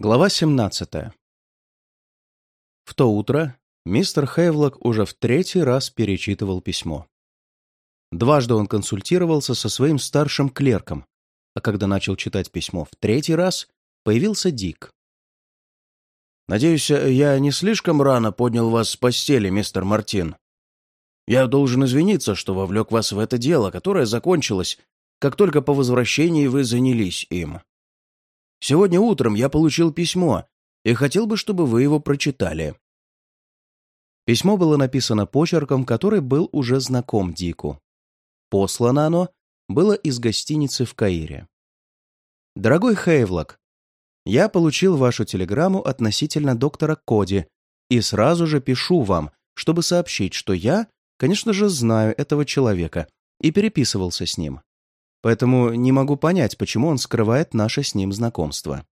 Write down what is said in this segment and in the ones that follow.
Глава 17. В то утро мистер Хейвлок уже в третий раз перечитывал письмо. Дважды он консультировался со своим старшим клерком, а когда начал читать письмо в третий раз, появился Дик. «Надеюсь, я не слишком рано поднял вас с постели, мистер Мартин. Я должен извиниться, что вовлек вас в это дело, которое закончилось, как только по возвращении вы занялись им. Сегодня утром я получил письмо и хотел бы, чтобы вы его прочитали». Письмо было написано почерком, который был уже знаком Дику. Послано оно было из гостиницы в Каире. «Дорогой Хейвлок, я получил вашу телеграмму относительно доктора Коди и сразу же пишу вам, чтобы сообщить, что я, конечно же, знаю этого человека и переписывался с ним. Поэтому не могу понять, почему он скрывает наше с ним знакомство.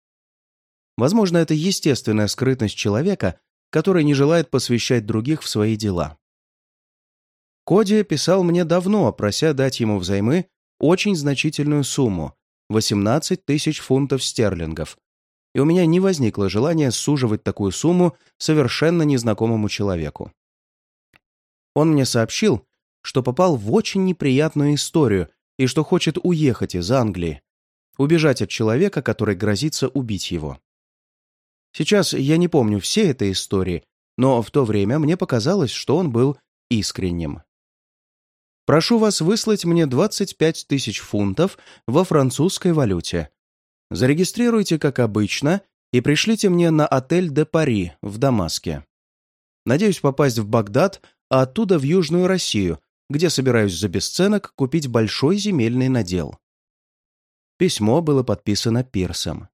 Возможно, это естественная скрытность человека, который не желает посвящать других в свои дела. Коди писал мне давно, прося дать ему взаймы очень значительную сумму – 18 тысяч фунтов стерлингов. И у меня не возникло желания суживать такую сумму совершенно незнакомому человеку. Он мне сообщил, что попал в очень неприятную историю и что хочет уехать из Англии, убежать от человека, который грозится убить его. Сейчас я не помню всей этой истории, но в то время мне показалось, что он был искренним. Прошу вас выслать мне 25 тысяч фунтов во французской валюте. Зарегистрируйте, как обычно, и пришлите мне на отель «Де Пари» в Дамаске. Надеюсь попасть в Багдад, а оттуда в Южную Россию, где собираюсь за бесценок купить большой земельный надел. Письмо было подписано Пирсом.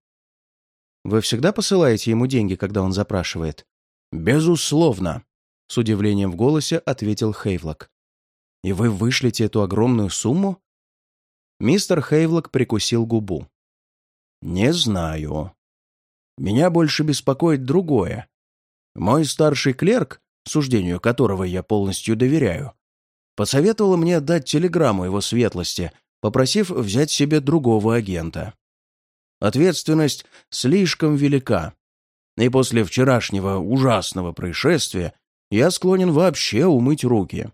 «Вы всегда посылаете ему деньги, когда он запрашивает?» «Безусловно», — с удивлением в голосе ответил Хейвлок. «И вы вышлете эту огромную сумму?» Мистер Хейвлок прикусил губу. «Не знаю. Меня больше беспокоит другое. Мой старший клерк, суждению которого я полностью доверяю, посоветовала мне дать телеграмму его светлости, попросив взять себе другого агента. Ответственность слишком велика, и после вчерашнего ужасного происшествия я склонен вообще умыть руки.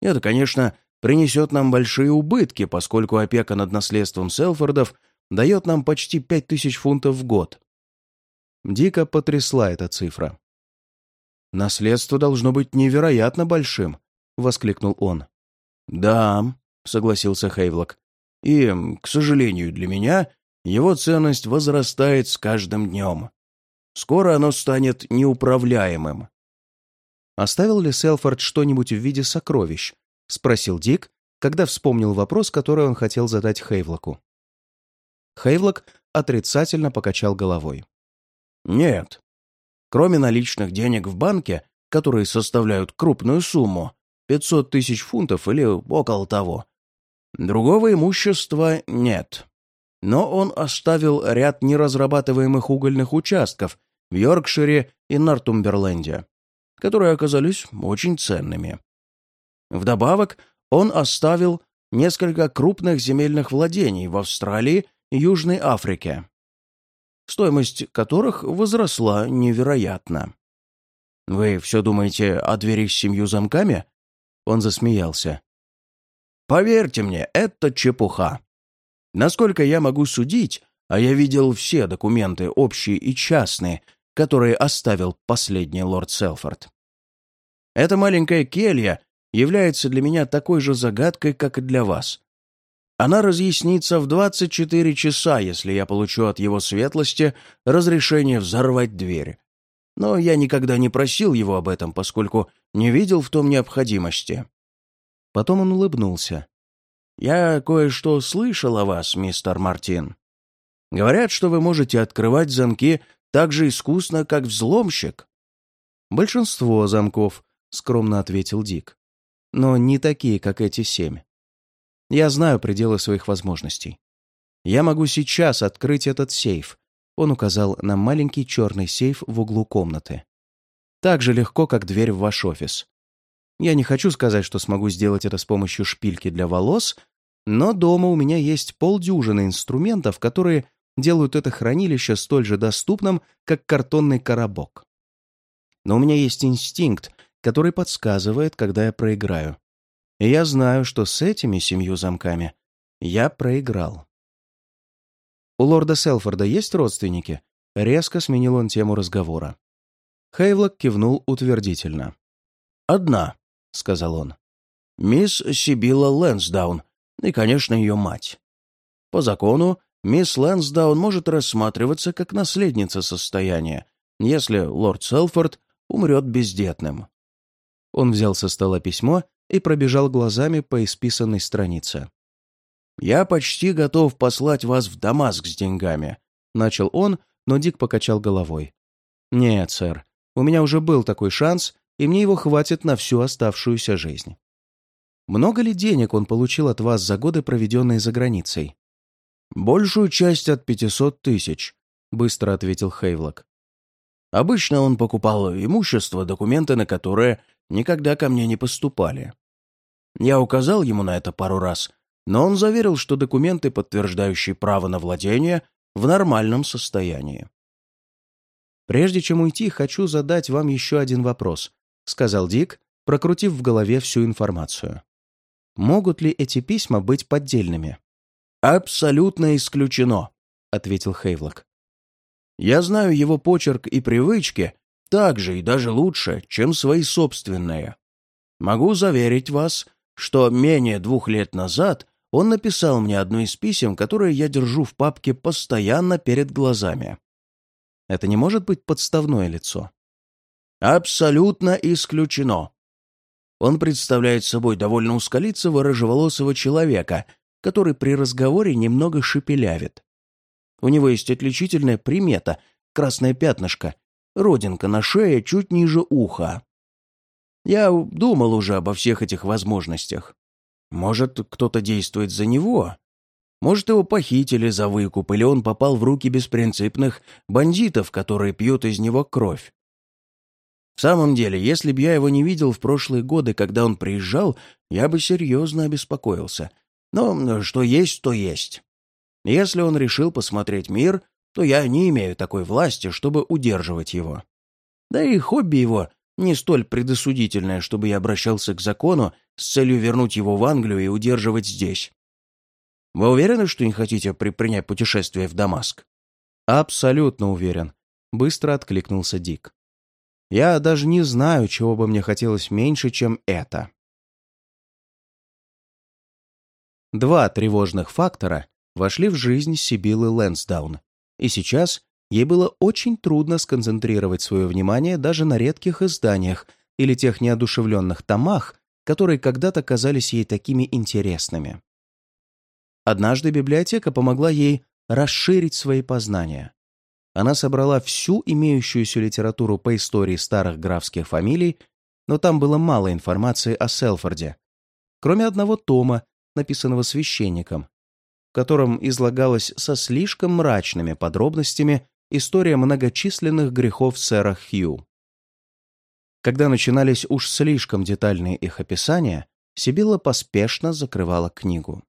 Это, конечно, принесет нам большие убытки, поскольку опека над наследством Селфордов дает нам почти пять тысяч фунтов в год. Дико потрясла эта цифра. Наследство должно быть невероятно большим, — воскликнул он. «Да», — согласился Хейвлок. «И, к сожалению для меня, его ценность возрастает с каждым днем. Скоро оно станет неуправляемым». «Оставил ли Селфорд что-нибудь в виде сокровищ?» — спросил Дик, когда вспомнил вопрос, который он хотел задать Хейвлоку. Хейвлок отрицательно покачал головой. «Нет. Кроме наличных денег в банке, которые составляют крупную сумму, 500 тысяч фунтов или около того. Другого имущества нет. Но он оставил ряд неразрабатываемых угольных участков в Йоркшире и Нортумберленде, которые оказались очень ценными. Вдобавок, он оставил несколько крупных земельных владений в Австралии и Южной Африке, стоимость которых возросла невероятно. Вы все думаете о двери с семью замками? Он засмеялся. «Поверьте мне, это чепуха. Насколько я могу судить, а я видел все документы, общие и частные, которые оставил последний лорд Селфорд. Эта маленькая келья является для меня такой же загадкой, как и для вас. Она разъяснится в 24 часа, если я получу от его светлости разрешение взорвать дверь. Но я никогда не просил его об этом, поскольку не видел в том необходимости. Потом он улыбнулся. «Я кое-что слышал о вас, мистер Мартин. Говорят, что вы можете открывать замки так же искусно, как взломщик». «Большинство замков», — скромно ответил Дик. «Но не такие, как эти семь. Я знаю пределы своих возможностей. Я могу сейчас открыть этот сейф, он указал на маленький черный сейф в углу комнаты. Так же легко, как дверь в ваш офис. Я не хочу сказать, что смогу сделать это с помощью шпильки для волос, но дома у меня есть полдюжины инструментов, которые делают это хранилище столь же доступным, как картонный коробок. Но у меня есть инстинкт, который подсказывает, когда я проиграю. И я знаю, что с этими семью замками я проиграл. «У лорда Селфорда есть родственники?» Резко сменил он тему разговора. Хейвлок кивнул утвердительно. «Одна», — сказал он. «Мисс Сибилла Лэнсдаун и, конечно, ее мать. По закону, мисс Лэнсдаун может рассматриваться как наследница состояния, если лорд Селфорд умрет бездетным». Он взял со стола письмо и пробежал глазами по исписанной странице. «Я почти готов послать вас в Дамаск с деньгами», — начал он, но Дик покачал головой. «Нет, сэр, у меня уже был такой шанс, и мне его хватит на всю оставшуюся жизнь». «Много ли денег он получил от вас за годы, проведенные за границей?» «Большую часть от пятисот тысяч», — быстро ответил Хейвлок. «Обычно он покупал имущество, документы на которое никогда ко мне не поступали. Я указал ему на это пару раз, но он заверил, что документы, подтверждающие право на владение, в нормальном состоянии. «Прежде чем уйти, хочу задать вам еще один вопрос», — сказал Дик, прокрутив в голове всю информацию. «Могут ли эти письма быть поддельными?» «Абсолютно исключено», — ответил Хейвлок. «Я знаю его почерк и привычки так же и даже лучше, чем свои собственные. Могу заверить вас, что менее двух лет назад он написал мне одно из писем, которое я держу в папке постоянно перед глазами. Это не может быть подставное лицо? Абсолютно исключено. Он представляет собой довольно узколицего рыжеволосого человека, который при разговоре немного шепелявит. У него есть отличительная примета — красное пятнышко, родинка на шее чуть ниже уха. Я думал уже обо всех этих возможностях. Может, кто-то действует за него? Может, его похитили за выкуп, или он попал в руки беспринципных бандитов, которые пьют из него кровь. В самом деле, если б я его не видел в прошлые годы, когда он приезжал, я бы серьезно обеспокоился. Но что есть, то есть. Если он решил посмотреть мир, то я не имею такой власти, чтобы удерживать его. Да и хобби его не столь предосудительное, чтобы я обращался к закону с целью вернуть его в Англию и удерживать здесь. Вы уверены, что не хотите предпринять путешествие в Дамаск? Абсолютно уверен, быстро откликнулся Дик. Я даже не знаю, чего бы мне хотелось меньше, чем это. Два тревожных фактора вошли в жизнь Сибилы Лэнсдаун, и сейчас ей было очень трудно сконцентрировать свое внимание даже на редких изданиях или тех неодушевленных томах, которые когда-то казались ей такими интересными. Однажды библиотека помогла ей расширить свои познания. Она собрала всю имеющуюся литературу по истории старых графских фамилий, но там было мало информации о Селфорде, кроме одного тома, написанного священником, в котором излагалась со слишком мрачными подробностями история многочисленных грехов сэра Хью. Когда начинались уж слишком детальные их описания, Сибилла поспешно закрывала книгу.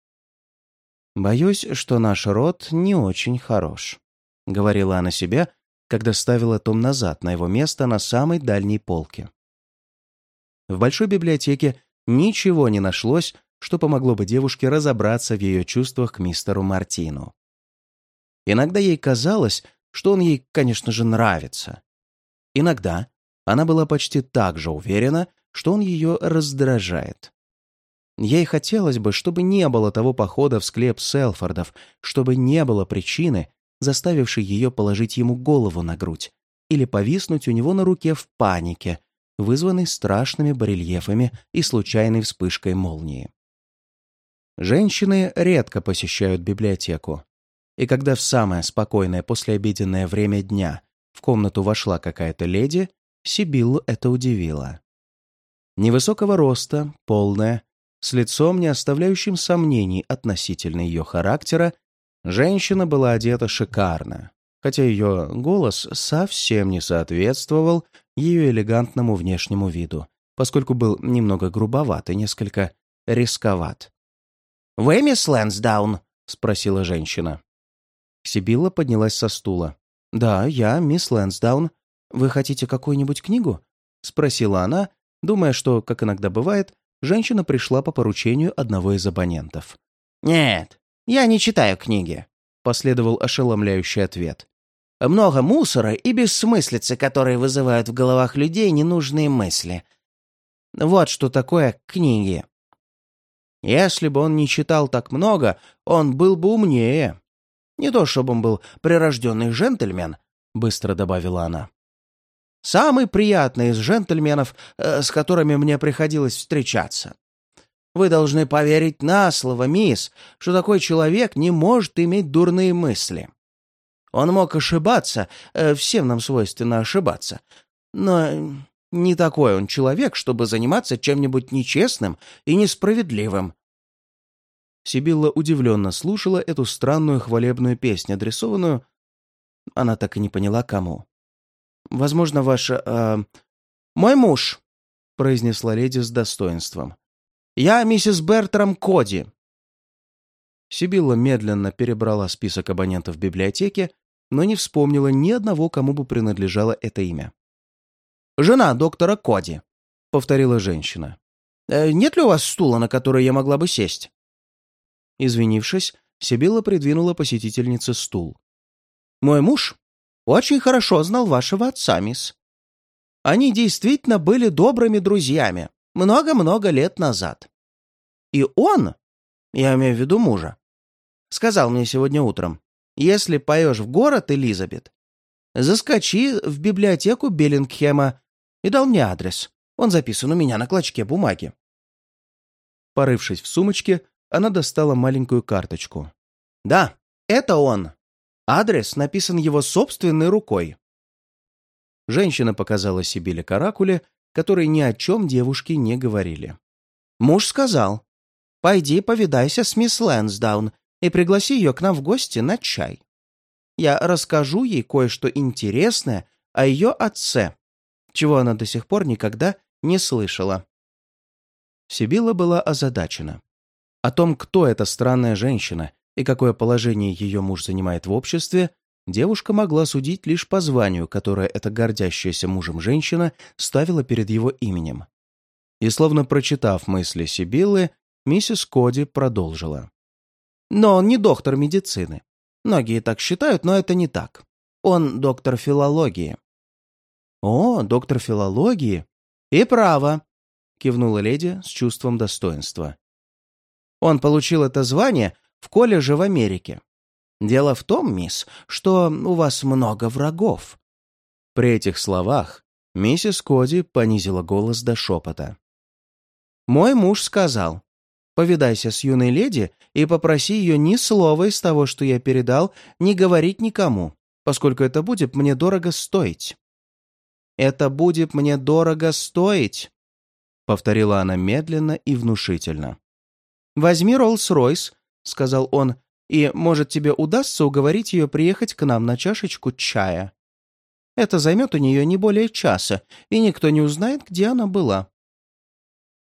«Боюсь, что наш род не очень хорош», — говорила она себе, когда ставила том назад на его место на самой дальней полке. В большой библиотеке ничего не нашлось, что помогло бы девушке разобраться в ее чувствах к мистеру Мартину. Иногда ей казалось, что он ей, конечно же, нравится. Иногда она была почти так же уверена, что он ее раздражает. Ей хотелось бы, чтобы не было того похода в склеп Селфордов, чтобы не было причины, заставившей ее положить ему голову на грудь или повиснуть у него на руке в панике, вызванной страшными барельефами и случайной вспышкой молнии. Женщины редко посещают библиотеку. И когда в самое спокойное послеобеденное время дня в комнату вошла какая-то леди, Сибиллу это удивило. Невысокого роста, полная, с лицом, не оставляющим сомнений относительно ее характера, женщина была одета шикарно, хотя ее голос совсем не соответствовал ее элегантному внешнему виду, поскольку был немного грубоват и несколько рисковат. «Вы мисс Лэнсдаун?» — спросила женщина. Сибилла поднялась со стула. «Да, я, мисс Лэнсдаун. Вы хотите какую-нибудь книгу?» — спросила она, думая, что, как иногда бывает, женщина пришла по поручению одного из абонентов. «Нет, я не читаю книги», — последовал ошеломляющий ответ. «Много мусора и бессмыслицы, которые вызывают в головах людей ненужные мысли. Вот что такое книги. Если бы он не читал так много, он был бы умнее. Не то чтобы он был прирожденный джентльмен», — быстро добавила она. Самый приятный из джентльменов, э, с которыми мне приходилось встречаться. Вы должны поверить на слово, мисс, что такой человек не может иметь дурные мысли. Он мог ошибаться, э, всем нам свойственно ошибаться, но не такой он человек, чтобы заниматься чем-нибудь нечестным и несправедливым. Сибилла удивленно слушала эту странную хвалебную песню, адресованную... Она так и не поняла, кому. Возможно, ваша... Э, мой муж», — произнесла леди с достоинством. «Я миссис Бертрам Коди». Сибилла медленно перебрала список абонентов библиотеке, но не вспомнила ни одного, кому бы принадлежало это имя. «Жена доктора Коди», — повторила женщина. «Э, «Нет ли у вас стула, на который я могла бы сесть?» Извинившись, Сибилла придвинула посетительнице стул. «Мой муж очень хорошо знал вашего отца, мисс. Они действительно были добрыми друзьями много-много лет назад. И он, я имею в виду мужа, сказал мне сегодня утром, если поешь в город, Элизабет, заскочи в библиотеку Беллингхема и дал мне адрес. Он записан у меня на клочке бумаги. Порывшись в сумочке, она достала маленькую карточку. «Да, это он. Адрес написан его собственной рукой. Женщина показала Сибиле каракуле, которые ни о чем девушке не говорили. Муж сказал, «Пойди повидайся с мисс Лэнсдаун и пригласи ее к нам в гости на чай. Я расскажу ей кое-что интересное о ее отце, чего она до сих пор никогда не слышала». Сибила была озадачена. О том, кто эта странная женщина и какое положение ее муж занимает в обществе, девушка могла судить лишь по званию, которое эта гордящаяся мужем женщина ставила перед его именем. И словно прочитав мысли Сибиллы, миссис Коди продолжила. «Но он не доктор медицины. Многие так считают, но это не так. Он доктор филологии». «О, доктор филологии? И право», — кивнула леди с чувством достоинства. «Он получил это звание в колледже в Америке. Дело в том, мисс, что у вас много врагов». При этих словах миссис Коди понизила голос до шепота. «Мой муж сказал, повидайся с юной леди и попроси ее ни слова из того, что я передал, не говорить никому, поскольку это будет мне дорого стоить». «Это будет мне дорого стоить», — повторила она медленно и внушительно. «Возьми Роллс-Ройс — сказал он, — «и, может, тебе удастся уговорить ее приехать к нам на чашечку чая. Это займет у нее не более часа, и никто не узнает, где она была».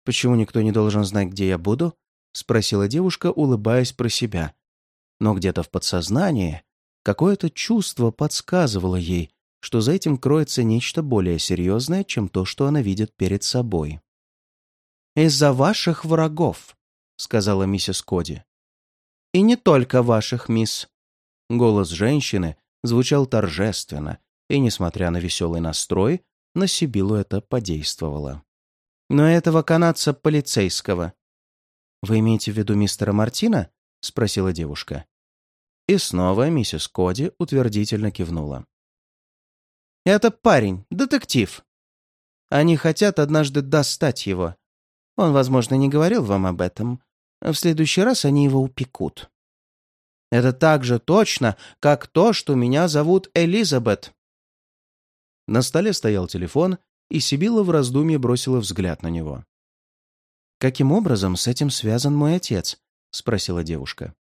«Почему никто не должен знать, где я буду?» — спросила девушка, улыбаясь про себя. Но где-то в подсознании какое-то чувство подсказывало ей, что за этим кроется нечто более серьезное, чем то, что она видит перед собой. «Из-за ваших врагов», — сказала миссис Коди. И не только ваших, мисс». Голос женщины звучал торжественно, и, несмотря на веселый настрой, на Сибилу это подействовало. «Но этого канадца полицейского». «Вы имеете в виду мистера Мартина?» — спросила девушка. И снова миссис Коди утвердительно кивнула. «Это парень, детектив. Они хотят однажды достать его. Он, возможно, не говорил вам об этом, в следующий раз они его упекут. Это так же точно, как то, что меня зовут Элизабет. На столе стоял телефон, и Сибила в раздумье бросила взгляд на него. «Каким образом с этим связан мой отец?» — спросила девушка.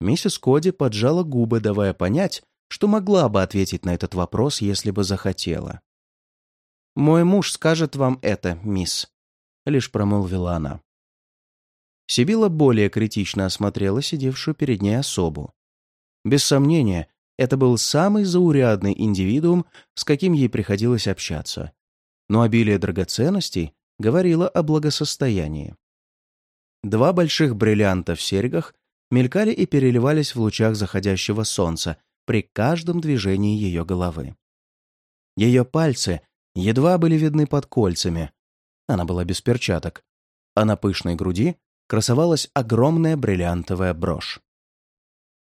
Миссис Коди поджала губы, давая понять, что могла бы ответить на этот вопрос, если бы захотела. «Мой муж скажет вам это, мисс», — лишь промолвила она. Сибила более критично осмотрела сидевшую перед ней особу. Без сомнения, это был самый заурядный индивидуум, с каким ей приходилось общаться. Но обилие драгоценностей говорило о благосостоянии. Два больших бриллианта в серьгах мелькали и переливались в лучах заходящего солнца при каждом движении ее головы. Ее пальцы едва были видны под кольцами. Она была без перчаток, а на пышной груди красовалась огромная бриллиантовая брошь.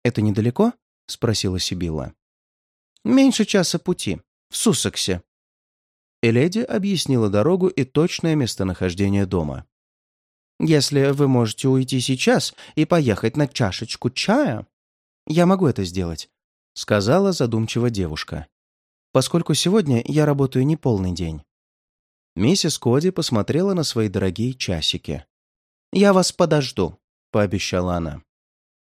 «Это недалеко?» — спросила Сибилла. «Меньше часа пути. В Суссексе». И леди объяснила дорогу и точное местонахождение дома. «Если вы можете уйти сейчас и поехать на чашечку чая, я могу это сделать», — сказала задумчиво девушка. «Поскольку сегодня я работаю не полный день». Миссис Коди посмотрела на свои дорогие часики. «Я вас подожду», — пообещала она.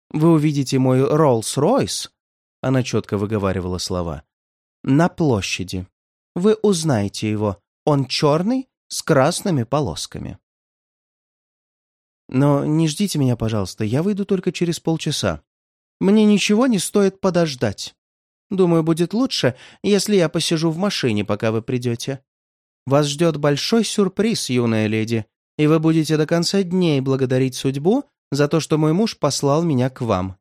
«Вы увидите мой Роллс-Ройс», — она четко выговаривала слова, — «на площади. Вы узнаете его. Он черный, с красными полосками». «Но не ждите меня, пожалуйста, я выйду только через полчаса. Мне ничего не стоит подождать. Думаю, будет лучше, если я посижу в машине, пока вы придете. Вас ждет большой сюрприз, юная леди, и вы будете до конца дней благодарить судьбу за то, что мой муж послал меня к вам».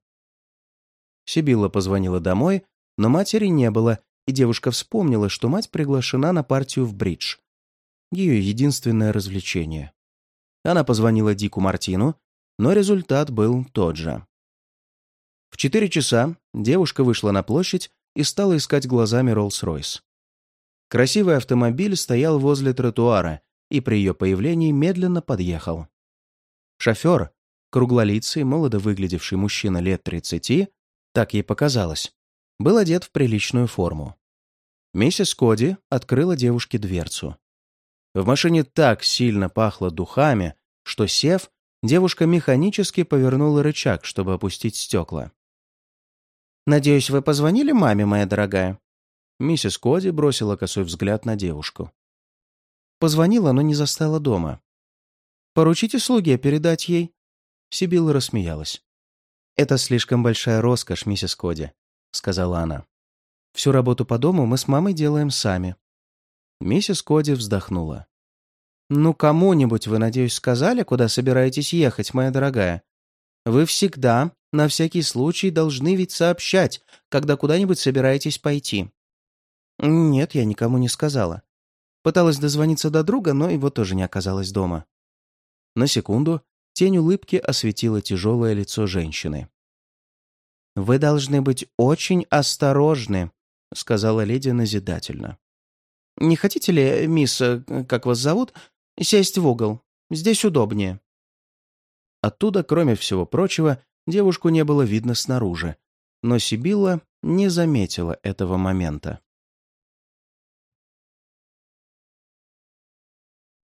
Сибилла позвонила домой, но матери не было, и девушка вспомнила, что мать приглашена на партию в бридж. Ее единственное развлечение. Она позвонила Дику Мартину, но результат был тот же. В четыре часа девушка вышла на площадь и стала искать глазами Роллс-Ройс. Красивый автомобиль стоял возле тротуара, и при ее появлении медленно подъехал. Шофер, круглолицый, молодо выглядевший мужчина лет тридцати, так ей показалось, был одет в приличную форму. Миссис Коди открыла девушке дверцу. В машине так сильно пахло духами, что, сев, девушка механически повернула рычаг, чтобы опустить стекла. «Надеюсь, вы позвонили маме, моя дорогая?» Миссис Коди бросила косой взгляд на девушку. Позвонила, но не застала дома. «Поручите слуге передать ей?» Сибилла рассмеялась. «Это слишком большая роскошь, миссис Коди», — сказала она. «Всю работу по дому мы с мамой делаем сами». Миссис Коди вздохнула. «Ну, кому-нибудь вы, надеюсь, сказали, куда собираетесь ехать, моя дорогая? Вы всегда, на всякий случай, должны ведь сообщать, когда куда-нибудь собираетесь пойти». «Нет, я никому не сказала. Пыталась дозвониться до друга, но его тоже не оказалось дома. На секунду тень улыбки осветила тяжелое лицо женщины. «Вы должны быть очень осторожны», — сказала леди назидательно. «Не хотите ли, мисс, как вас зовут, сесть в угол? Здесь удобнее». Оттуда, кроме всего прочего, девушку не было видно снаружи, но Сибилла не заметила этого момента.